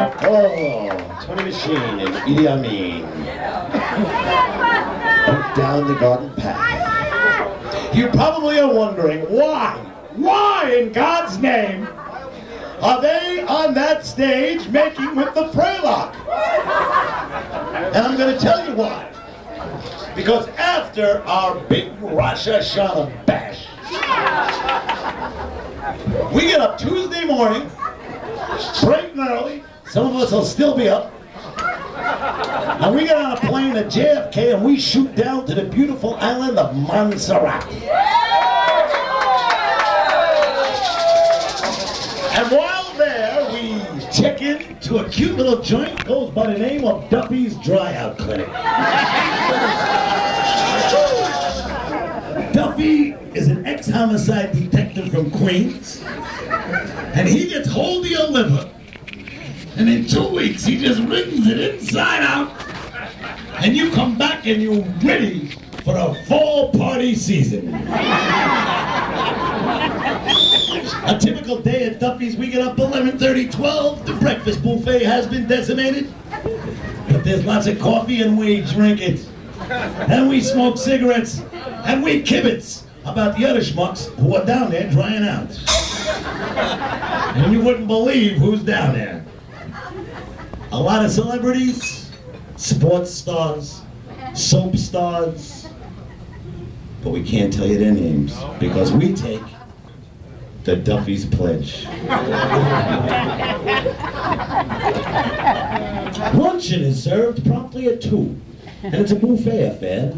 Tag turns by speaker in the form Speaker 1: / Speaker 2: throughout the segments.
Speaker 1: Oh, Tony Machine and Idi Amin. Down the garden path. You probably are wondering why, why in God's name are they on that stage making with the Freylock? And I'm going to tell you why. Because after our big Rosh Hashanah bash, we get up Tuesday morning, bright and early. Some of us will still be up. And we get on a plane at JFK and we shoot down to the beautiful island of Montserrat. And while there, we check in to a cute little joint goes by the name of Duffy's Dryout Clinic. Duffy is an ex-homicide detective from Queens, and he gets hold of your liver, and in two weeks he just wrings it inside out, and you come back and you're ready for the fall party season. A typical day at Duffy's, we get up 11:30, 12. The breakfast buffet has been decimated, but there's lots of coffee and we drink it. And we smoke cigarettes, and we kibitz about the other schmucks who are down there drying out. And you wouldn't believe who's down there. A lot of celebrities, sports stars, soap stars, but we can't tell you their names because we take the Duffy's Pledge. Luncheon is served promptly at 2, and it's a buffet affair.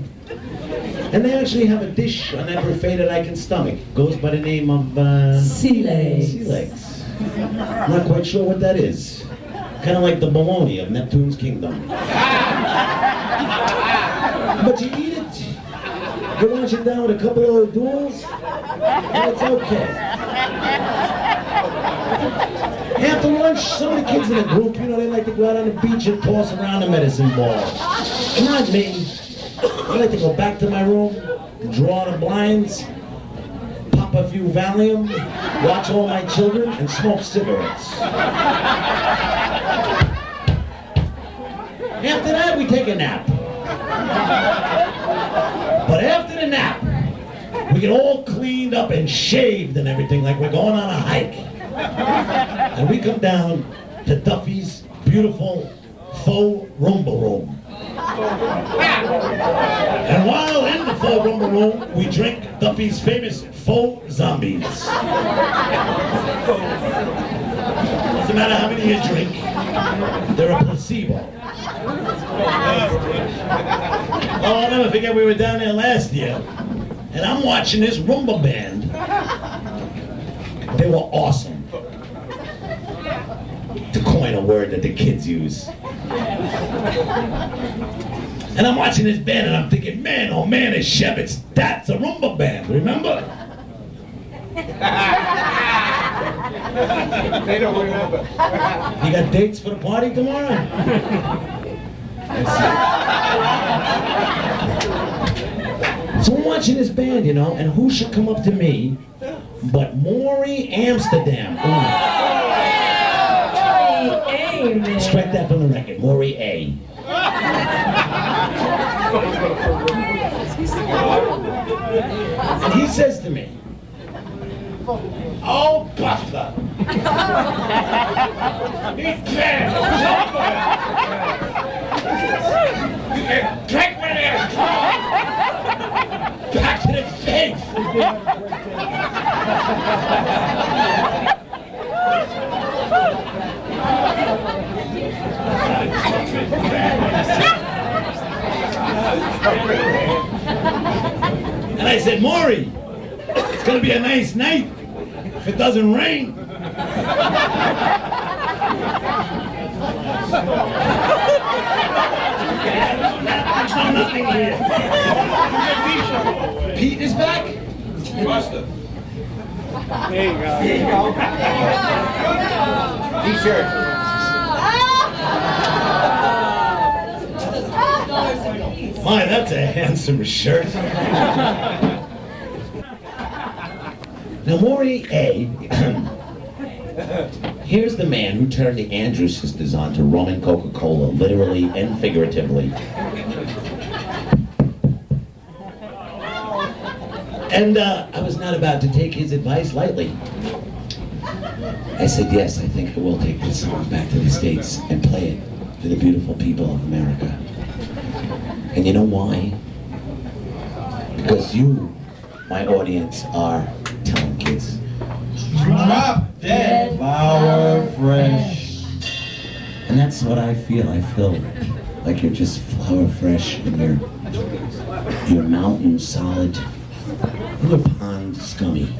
Speaker 1: And they actually have a dish on that buffet that I can stomach. Goes by the name of uh,
Speaker 2: Sea legs.
Speaker 1: sea legs. Not quite sure what that is. Kind of like the bologna of Neptune's kingdom. But you eat it. You wash it down with a couple of duels, and it's okay. After lunch, some of the kids in the group, you know, they like to go out on the beach and toss around the medicine ball. Not me. I like to go back to my room, draw the blinds, pop a few Valium, watch all my children, and smoke cigarettes. Take a nap. But after the nap, we get all cleaned up and shaved and everything like we're going on a hike. And we come down to Duffy's beautiful faux rumba room. And while in the faux rumba room, we drink Duffy's famous faux zombies. Doesn't matter how many you drink, they're a placebo. Oh, I'll never forget we were down there last year, and I'm watching this rumba band. They were awesome. To coin a word that the kids use. And I'm watching this band and I'm thinking, man, oh man, it's Shevitz. That's a rumba band, remember?
Speaker 3: They don't remember.
Speaker 1: You got dates for the party tomorrow? So I'm watching this band, you know, and who should come up to me but Morey Amsterdam. Ooh, strike that from the record, Morey A. And he says to me, Oh, Buster! He's dead! You can drink with him! Back to the face! And I said, Morey, it's gonna be a nice night it doesn't rain. There's no nothing here. Pete is back?
Speaker 3: Buster. There you go. There you go. T-shirt.
Speaker 1: My, that's a handsome shirt. Now, A. Here's the man who turned the Andrews sisters on to rum and Coca-Cola, literally and figuratively. And uh, I was not about to take his advice lightly. I said, yes, I think I will take this song back to the States and play it to the beautiful people of America. And you know why? Because you, my audience, are.
Speaker 2: Drop dead flower fresh.
Speaker 1: And that's what I feel. I feel like you're just flower fresh and you're, you're mountain solid. You're pond scummy.